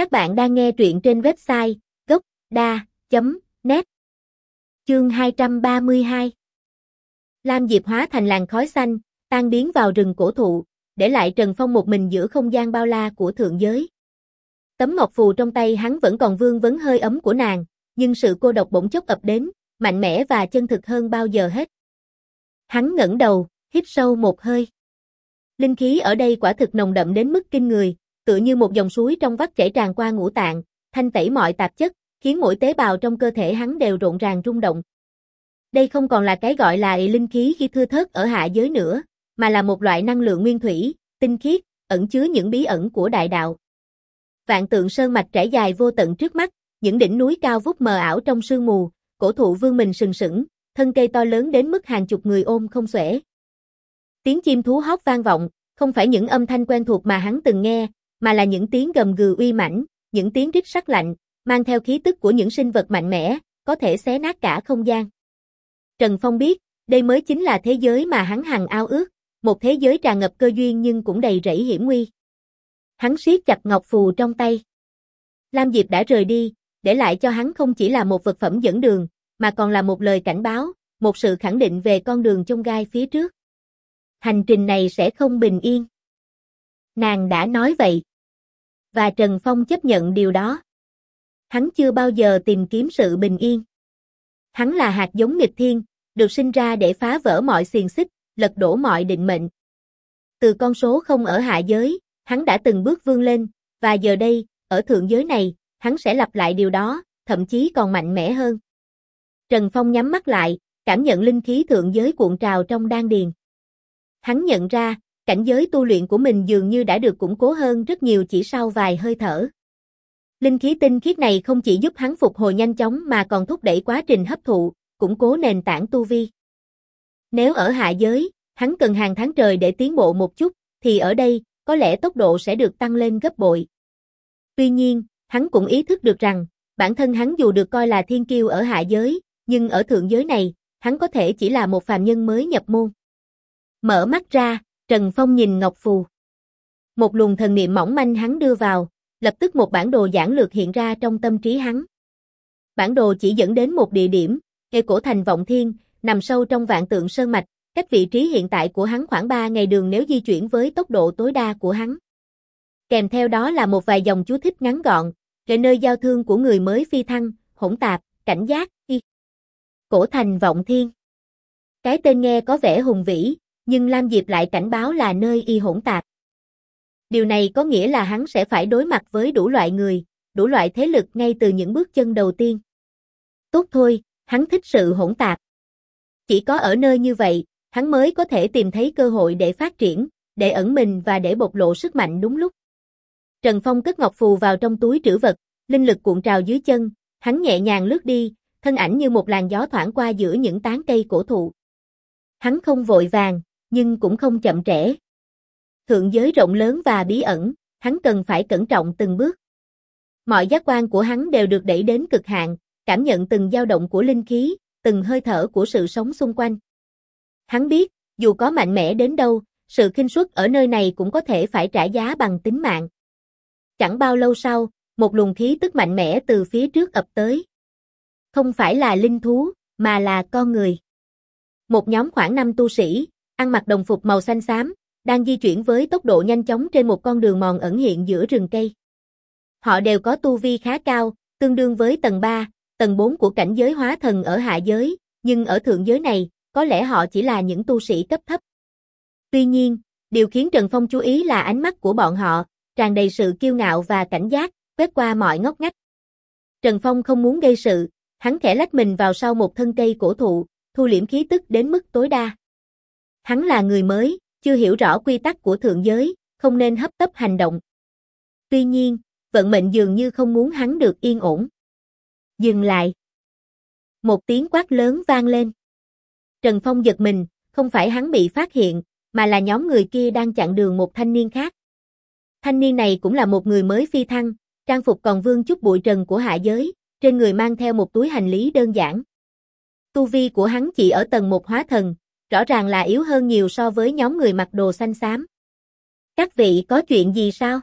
Các bạn đang nghe truyện trên website gốc.da.net Chương 232 Lam Diệp hóa thành làn khói xanh, tan biến vào rừng cổ thụ, để lại Trần Phong một mình giữa không gian bao la của thượng giới. Tấm ngọc phù trong tay hắn vẫn còn vương vấn hơi ấm của nàng, nhưng sự cô độc bỗng chốc ập đến, mạnh mẽ và chân thực hơn bao giờ hết. Hắn ngẩng đầu, hít sâu một hơi. Linh khí ở đây quả thực nồng đậm đến mức kinh người, tựa như một dòng suối trong vắt chảy tràn qua ngũ tạng, thanh tẩy mọi tạp chất, khiến mỗi tế bào trong cơ thể hắn đều rộn ràng rung động. Đây không còn là cái gọi là linh khí khi thưa thớt ở hạ giới nữa, mà là một loại năng lượng nguyên thủy, tinh khiết, ẩn chứa những bí ẩn của đại đạo. Vạn tượng sơn mạch trải dài vô tận trước mắt, những đỉnh núi cao vút mờ ảo trong sương mù, cổ thụ vương mình sừng sững, thân cây to lớn đến mức hàng chục người ôm không xuể. Tiếng chim thú hót vang vọng, không phải những âm thanh quen thuộc mà hắn từng nghe, mà là những tiếng gầm gừ uy mãnh, những tiếng rít sắc lạnh, mang theo khí tức của những sinh vật mạnh mẽ, có thể xé nát cả không gian. Trần Phong biết, đây mới chính là thế giới mà hắn hằng ao ước, một thế giới tràn ngập cơ duyên nhưng cũng đầy rẫy hiểm nguy. Hắn siết chặt ngọc phù trong tay. Lam Diệp đã rời đi, để lại cho hắn không chỉ là một vật phẩm dẫn đường, mà còn là một lời cảnh báo, một sự khẳng định về con đường chông gai phía trước. Hành trình này sẽ không bình yên. Nàng đã nói vậy. Và Trần Phong chấp nhận điều đó. Hắn chưa bao giờ tìm kiếm sự bình yên. Hắn là hạt giống nghịch thiên, được sinh ra để phá vỡ mọi xiềng xích, lật đổ mọi định mệnh. Từ con số không ở hạ giới, hắn đã từng bước vươn lên, và giờ đây, ở thượng giới này, hắn sẽ lặp lại điều đó, thậm chí còn mạnh mẽ hơn. Trần Phong nhắm mắt lại, cảm nhận linh khí thượng giới cuộn trào trong đan điền. Hắn nhận ra, cảnh giới tu luyện của mình dường như đã được củng cố hơn rất nhiều chỉ sau vài hơi thở. Linh khí tinh khiết này không chỉ giúp hắn phục hồi nhanh chóng mà còn thúc đẩy quá trình hấp thụ, củng cố nền tảng tu vi. Nếu ở hạ giới, hắn cần hàng tháng trời để tiến bộ một chút, thì ở đây, có lẽ tốc độ sẽ được tăng lên gấp bội. Tuy nhiên, hắn cũng ý thức được rằng, bản thân hắn dù được coi là thiên kiêu ở hạ giới, nhưng ở thượng giới này, hắn có thể chỉ là một phàm nhân mới nhập môn. Mở mắt ra, Trần Phong nhìn Ngọc Phù. Một luồng thần niệm mỏng manh hắn đưa vào, lập tức một bản đồ giản lược hiện ra trong tâm trí hắn. Bản đồ chỉ dẫn đến một địa điểm, cây cổ thành Vọng Thiên, nằm sâu trong vạn tượng sơn mạch, cách vị trí hiện tại của hắn khoảng 3 ngày đường nếu di chuyển với tốc độ tối đa của hắn. Kèm theo đó là một vài dòng chú thích ngắn gọn, về nơi giao thương của người mới phi thăng, hỗn tạp, cảnh giác, y. Cổ thành Vọng Thiên. Cái tên nghe có vẻ hùng vĩ, nhưng Lam Diệp lại cảnh báo là nơi y hỗn tạp. Điều này có nghĩa là hắn sẽ phải đối mặt với đủ loại người, đủ loại thế lực ngay từ những bước chân đầu tiên. Tốt thôi, hắn thích sự hỗn tạp. Chỉ có ở nơi như vậy, hắn mới có thể tìm thấy cơ hội để phát triển, để ẩn mình và để bộc lộ sức mạnh đúng lúc. Trần Phong cất ngọc phù vào trong túi trữ vật, linh lực cuộn trào dưới chân, hắn nhẹ nhàng lướt đi, thân ảnh như một làn gió thoảng qua giữa những tán cây cổ thụ. Hắn không vội vàng, nhưng cũng không chậm trễ. Thượng giới rộng lớn và bí ẩn, hắn cần phải cẩn trọng từng bước. Mọi giác quan của hắn đều được đẩy đến cực hạn, cảm nhận từng dao động của linh khí, từng hơi thở của sự sống xung quanh. Hắn biết, dù có mạnh mẽ đến đâu, sự kinh suất ở nơi này cũng có thể phải trả giá bằng tính mạng. Chẳng bao lâu sau, một luồng khí tức mạnh mẽ từ phía trước ập tới. Không phải là linh thú, mà là con người. Một nhóm khoảng 5 tu sĩ, ăn mặc đồng phục màu xanh xám, đang di chuyển với tốc độ nhanh chóng trên một con đường mòn ẩn hiện giữa rừng cây. Họ đều có tu vi khá cao, tương đương với tầng 3, tầng 4 của cảnh giới hóa thần ở hạ giới, nhưng ở thượng giới này, có lẽ họ chỉ là những tu sĩ cấp thấp. Tuy nhiên, điều khiến Trần Phong chú ý là ánh mắt của bọn họ, tràn đầy sự kiêu ngạo và cảnh giác, quét qua mọi ngóc ngách. Trần Phong không muốn gây sự, hắn khẽ lách mình vào sau một thân cây cổ thụ, thu liễm khí tức đến mức tối đa. Hắn là người mới, chưa hiểu rõ quy tắc của thượng giới, không nên hấp tấp hành động. Tuy nhiên, vận mệnh dường như không muốn hắn được yên ổn. Dừng lại. Một tiếng quát lớn vang lên. Trần Phong giật mình, không phải hắn bị phát hiện, mà là nhóm người kia đang chặn đường một thanh niên khác. Thanh niên này cũng là một người mới phi thăng, trang phục còn vương chút bụi trần của hạ giới, trên người mang theo một túi hành lý đơn giản. Tu vi của hắn chỉ ở tầng một hóa thần, rõ ràng là yếu hơn nhiều so với nhóm người mặc đồ xanh xám. Các vị có chuyện gì sao?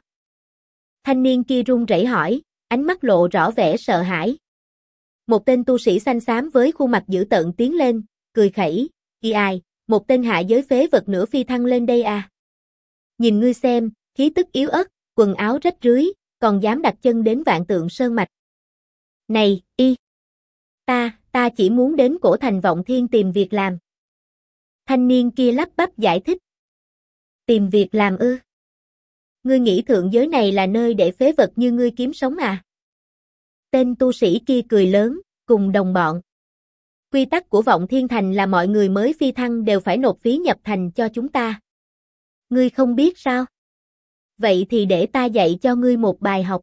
Thanh niên kia run rẩy hỏi, ánh mắt lộ rõ vẻ sợ hãi. Một tên tu sĩ xanh xám với khuôn mặt dữ tợn tiến lên, cười khẩy, y ai, một tên hạ giới phế vật nửa phi thăng lên đây à. Nhìn ngươi xem, khí tức yếu ớt, quần áo rách rưới, còn dám đặt chân đến vạn tượng sơn mạch. Này, y! Ta, ta chỉ muốn đến cổ thành vọng thiên tìm việc làm. Thanh niên kia lắp bắp giải thích. Tìm việc làm ư? Ngươi nghĩ thượng giới này là nơi để phế vật như ngươi kiếm sống à? Tên tu sĩ kia cười lớn, cùng đồng bọn. Quy tắc của vọng thiên thành là mọi người mới phi thăng đều phải nộp phí nhập thành cho chúng ta. Ngươi không biết sao? Vậy thì để ta dạy cho ngươi một bài học.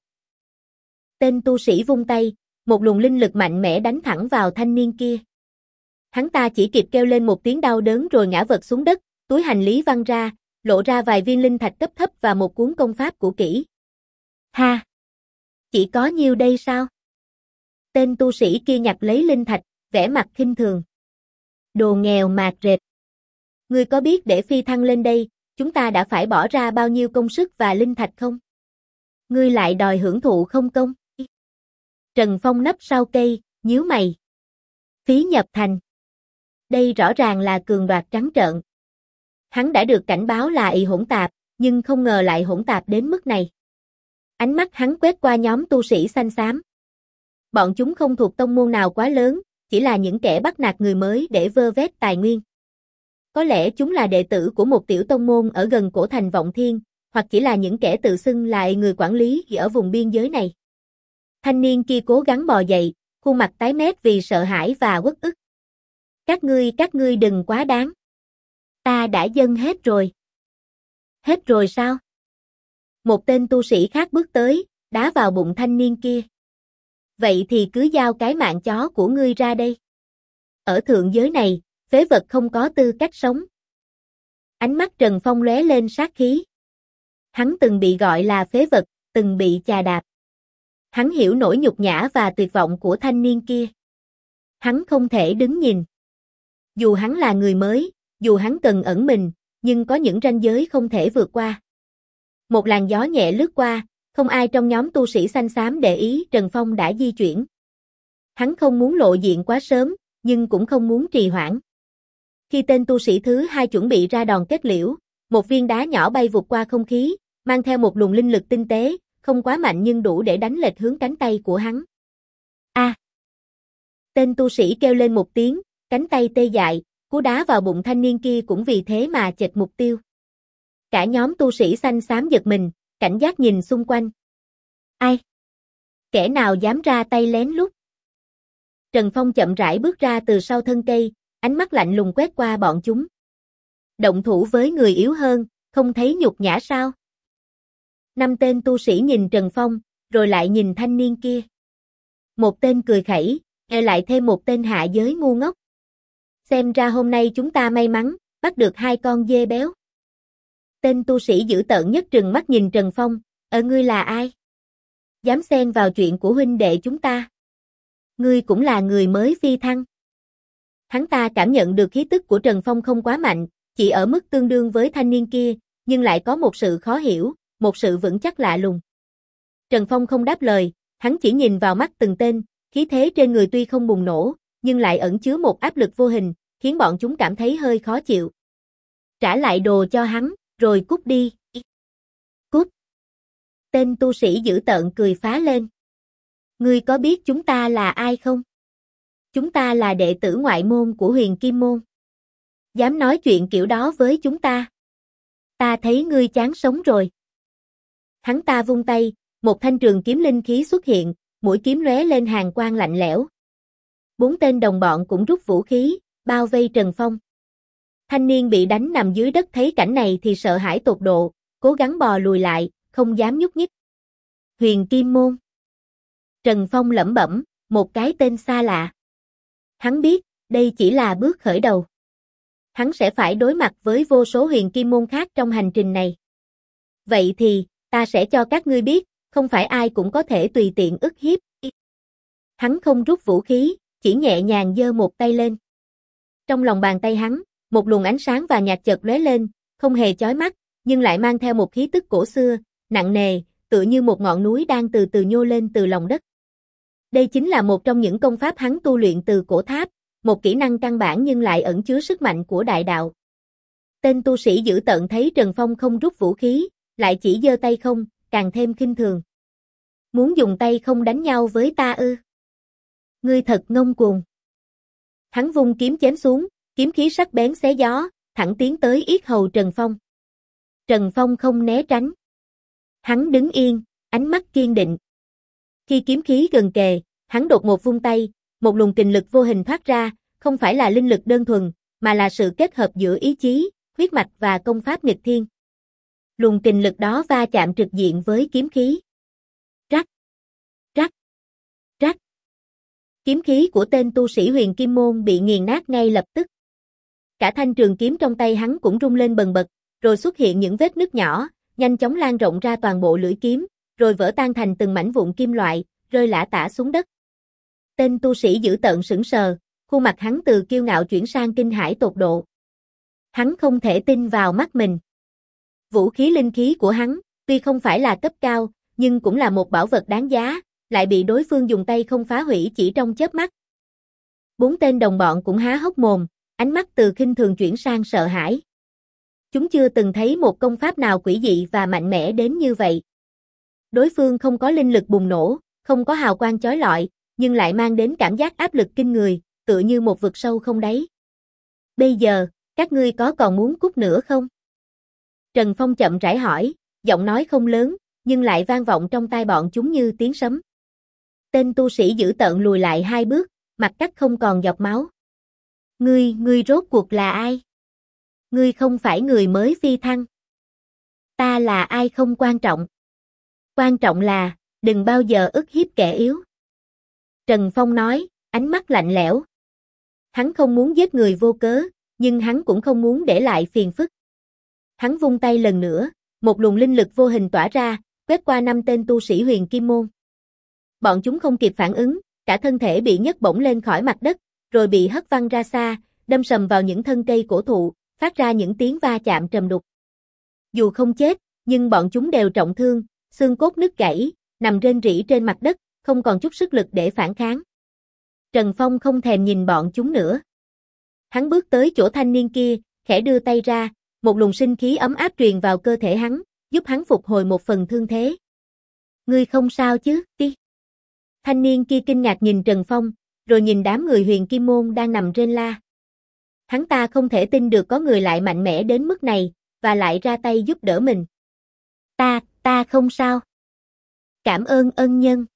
Tên tu sĩ vung tay, một luồng linh lực mạnh mẽ đánh thẳng vào thanh niên kia. Hắn ta chỉ kịp kêu lên một tiếng đau đớn rồi ngã vật xuống đất, túi hành lý văng ra, lộ ra vài viên linh thạch cấp thấp và một cuốn công pháp của kỹ. Ha! Chỉ có nhiêu đây sao? Tên tu sĩ kia nhặt lấy linh thạch, vẻ mặt khinh thường. Đồ nghèo mạt rệt. Ngươi có biết để phi thăng lên đây, chúng ta đã phải bỏ ra bao nhiêu công sức và linh thạch không? Ngươi lại đòi hưởng thụ không công? Trần Phong nấp sau cây, nhíu mày. Phí nhập thành. Đây rõ ràng là cường đoạt trắng trợn. Hắn đã được cảnh báo là y hỗn tạp, nhưng không ngờ lại hỗn tạp đến mức này. Ánh mắt hắn quét qua nhóm tu sĩ xanh xám. Bọn chúng không thuộc tông môn nào quá lớn, chỉ là những kẻ bắt nạt người mới để vơ vét tài nguyên. Có lẽ chúng là đệ tử của một tiểu tông môn ở gần cổ thành Vọng Thiên, hoặc chỉ là những kẻ tự xưng là người quản lý ở vùng biên giới này. Thanh niên kia cố gắng bò dậy, khuôn mặt tái mét vì sợ hãi và uất ức. Các ngươi, các ngươi đừng quá đáng. Ta đã dâng hết rồi. Hết rồi sao? Một tên tu sĩ khác bước tới, đá vào bụng thanh niên kia. Vậy thì cứ giao cái mạng chó của ngươi ra đây. Ở thượng giới này, phế vật không có tư cách sống. Ánh mắt Trần Phong lóe lên sát khí. Hắn từng bị gọi là phế vật, từng bị chà đạp. Hắn hiểu nỗi nhục nhã và tuyệt vọng của thanh niên kia. Hắn không thể đứng nhìn. Dù hắn là người mới, dù hắn cần ẩn mình, nhưng có những ranh giới không thể vượt qua. Một làn gió nhẹ lướt qua, không ai trong nhóm tu sĩ xanh xám để ý Trần Phong đã di chuyển. Hắn không muốn lộ diện quá sớm, nhưng cũng không muốn trì hoãn. Khi tên tu sĩ thứ hai chuẩn bị ra đòn kết liễu, một viên đá nhỏ bay vụt qua không khí, mang theo một luồng linh lực tinh tế, không quá mạnh nhưng đủ để đánh lệch hướng cánh tay của hắn. A! Tên tu sĩ kêu lên một tiếng, cánh tay tê dại, cú đá vào bụng thanh niên kia cũng vì thế mà chệch mục tiêu. Cả nhóm tu sĩ xanh xám giật mình, cảnh giác nhìn xung quanh. Ai? Kẻ nào dám ra tay lén lút? Trần Phong chậm rãi bước ra từ sau thân cây, ánh mắt lạnh lùng quét qua bọn chúng. Động thủ với người yếu hơn, không thấy nhục nhã sao? Năm tên tu sĩ nhìn Trần Phong, rồi lại nhìn thanh niên kia. Một tên cười khẩy, e lại thêm một tên hạ giới ngu ngốc. Xem ra hôm nay chúng ta may mắn, bắt được hai con dê béo. Tên tu sĩ dữ tợn nhất trừng mắt nhìn Trần Phong, ở ngươi là ai? Dám xen vào chuyện của huynh đệ chúng ta. Ngươi cũng là người mới phi thăng. Hắn ta cảm nhận được khí tức của Trần Phong không quá mạnh, chỉ ở mức tương đương với thanh niên kia, nhưng lại có một sự khó hiểu, một sự vững chắc lạ lùng. Trần Phong không đáp lời, hắn chỉ nhìn vào mắt từng tên, khí thế trên người tuy không bùng nổ, nhưng lại ẩn chứa một áp lực vô hình, khiến bọn chúng cảm thấy hơi khó chịu. Trả lại đồ cho hắn, rồi cút đi. Cút. Tên tu sĩ giữ tợn cười phá lên. Ngươi có biết chúng ta là ai không? Chúng ta là đệ tử ngoại môn của huyền Kim Môn. Dám nói chuyện kiểu đó với chúng ta. Ta thấy ngươi chán sống rồi. Hắn ta vung tay, một thanh trường kiếm linh khí xuất hiện, mũi kiếm lóe lên hàng quang lạnh lẽo. Bốn tên đồng bọn cũng rút vũ khí, bao vây Trần Phong. Thanh niên bị đánh nằm dưới đất thấy cảnh này thì sợ hãi tột độ, cố gắng bò lùi lại, không dám nhúc nhích. Huyền Kim Môn Trần Phong lẩm bẩm, một cái tên xa lạ. Hắn biết, đây chỉ là bước khởi đầu. Hắn sẽ phải đối mặt với vô số huyền kim môn khác trong hành trình này. Vậy thì, ta sẽ cho các ngươi biết, không phải ai cũng có thể tùy tiện ức hiếp. Hắn không rút vũ khí, chỉ nhẹ nhàng giơ một tay lên. Trong lòng bàn tay hắn, một luồng ánh sáng và nhạt chợt lóe lên, không hề chói mắt, nhưng lại mang theo một khí tức cổ xưa, nặng nề, tựa như một ngọn núi đang từ từ nhô lên từ lòng đất. Đây chính là một trong những công pháp hắn tu luyện từ cổ tháp, một kỹ năng căn bản nhưng lại ẩn chứa sức mạnh của đại đạo. Tên tu sĩ giữ tận thấy Trần Phong không rút vũ khí, lại chỉ giơ tay không, càng thêm kinh thường. Muốn dùng tay không đánh nhau với ta ư? Ngươi thật ngông cuồng. Hắn vung kiếm chém xuống, kiếm khí sắc bén xé gió, thẳng tiến tới yết hầu Trần Phong. Trần Phong không né tránh. Hắn đứng yên, ánh mắt kiên định. Khi kiếm khí gần kề, hắn đột ngột vung tay, một luồng kình lực vô hình thoát ra, không phải là linh lực đơn thuần, mà là sự kết hợp giữa ý chí, huyết mạch và công pháp nghịch thiên. Luồng kình lực đó va chạm trực diện với kiếm khí. Kiếm khí của tên tu sĩ huyền kim môn bị nghiền nát ngay lập tức. Cả thanh trường kiếm trong tay hắn cũng rung lên bần bật, rồi xuất hiện những vết nứt nhỏ, nhanh chóng lan rộng ra toàn bộ lưỡi kiếm, rồi vỡ tan thành từng mảnh vụn kim loại, rơi lả tả xuống đất. Tên tu sĩ giữ tận sững sờ, khuôn mặt hắn từ kiêu ngạo chuyển sang kinh hãi tột độ. Hắn không thể tin vào mắt mình. Vũ khí linh khí của hắn, tuy không phải là cấp cao, nhưng cũng là một bảo vật đáng giá, lại bị đối phương dùng tay không phá hủy chỉ trong chớp mắt. Bốn tên đồng bọn cũng há hốc mồm, ánh mắt từ khinh thường chuyển sang sợ hãi. Chúng chưa từng thấy một công pháp nào quỷ dị và mạnh mẽ đến như vậy. Đối phương không có linh lực bùng nổ, không có hào quang chói lọi, nhưng lại mang đến cảm giác áp lực kinh người, tựa như một vực sâu không đáy. Bây giờ, các ngươi có còn muốn cút nữa không? Trần Phong chậm rãi hỏi, giọng nói không lớn, nhưng lại vang vọng trong tai bọn chúng như tiếng sấm. Tên tu sĩ giữ tợn lùi lại hai bước, mặt cắt không còn giọt máu. Ngươi, ngươi rốt cuộc là ai? Ngươi không phải người mới phi thăng. Ta là ai không quan trọng. Quan trọng là, đừng bao giờ ức hiếp kẻ yếu. Trần Phong nói, ánh mắt lạnh lẽo. Hắn không muốn giết người vô cớ, nhưng hắn cũng không muốn để lại phiền phức. Hắn vung tay lần nữa, một luồng linh lực vô hình tỏa ra, quét qua năm tên tu sĩ huyền kim môn. Bọn chúng không kịp phản ứng, cả thân thể bị nhấc bổng lên khỏi mặt đất, rồi bị hất văng ra xa, đâm sầm vào những thân cây cổ thụ, phát ra những tiếng va chạm trầm đục. Dù không chết, nhưng bọn chúng đều trọng thương, xương cốt nứt gãy, nằm rên rỉ trên mặt đất, không còn chút sức lực để phản kháng. Trần Phong không thèm nhìn bọn chúng nữa. Hắn bước tới chỗ thanh niên kia, khẽ đưa tay ra, một luồng sinh khí ấm áp truyền vào cơ thể hắn, giúp hắn phục hồi một phần thương thế. Ngươi không sao chứ, Đi. Thanh niên kia kinh ngạc nhìn Trần Phong, rồi nhìn đám người huyền kim môn đang nằm trên la. Hắn ta không thể tin được có người lại mạnh mẽ đến mức này, và lại ra tay giúp đỡ mình. Ta, ta không sao. Cảm ơn ân nhân.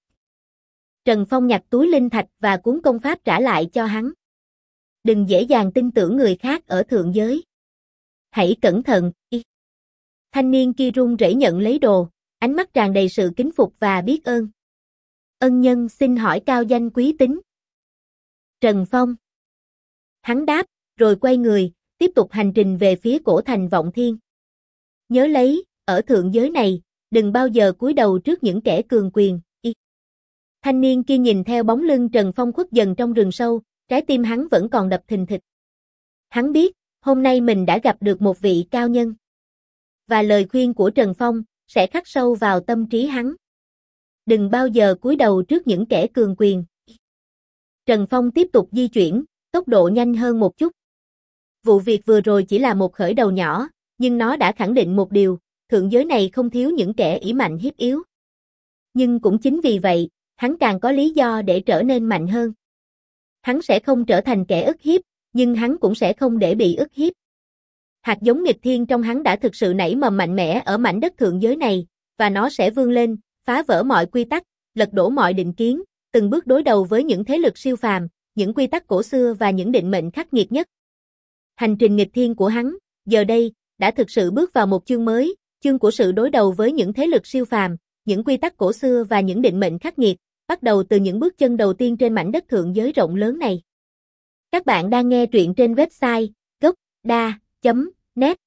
Trần Phong nhặt túi linh thạch và cuốn công pháp trả lại cho hắn. Đừng dễ dàng tin tưởng người khác ở thượng giới. Hãy cẩn thận, y. Thanh niên kia run rẩy nhận lấy đồ, ánh mắt tràn đầy sự kính phục và biết ơn. Ân nhân xin hỏi cao danh quý tính. Trần Phong. Hắn đáp, rồi quay người, tiếp tục hành trình về phía cổ thành vọng thiên. Nhớ lấy, ở thượng giới này, đừng bao giờ cúi đầu trước những kẻ cường quyền. Y. Thanh niên kia nhìn theo bóng lưng Trần Phong khuất dần trong rừng sâu, trái tim hắn vẫn còn đập thình thịch. Hắn biết, hôm nay mình đã gặp được một vị cao nhân. Và lời khuyên của Trần Phong sẽ khắc sâu vào tâm trí hắn. Đừng bao giờ cúi đầu trước những kẻ cường quyền. Trần Phong tiếp tục di chuyển, tốc độ nhanh hơn một chút. Vụ việc vừa rồi chỉ là một khởi đầu nhỏ, nhưng nó đã khẳng định một điều, thượng giới này không thiếu những kẻ ý mạnh hiếp yếu. Nhưng cũng chính vì vậy, hắn càng có lý do để trở nên mạnh hơn. Hắn sẽ không trở thành kẻ ức hiếp, nhưng hắn cũng sẽ không để bị ức hiếp. Hạt giống nghịch thiên trong hắn đã thực sự nảy mầm mạnh mẽ ở mảnh đất thượng giới này, và nó sẽ vươn lên, phá vỡ mọi quy tắc, lật đổ mọi định kiến, từng bước đối đầu với những thế lực siêu phàm, những quy tắc cổ xưa và những định mệnh khắc nghiệt nhất. Hành trình nghịch thiên của hắn, giờ đây, đã thực sự bước vào một chương mới, chương của sự đối đầu với những thế lực siêu phàm, những quy tắc cổ xưa và những định mệnh khắc nghiệt, bắt đầu từ những bước chân đầu tiên trên mảnh đất thượng giới rộng lớn này. Các bạn đang nghe truyện trên website gocda.net